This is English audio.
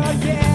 your yeah.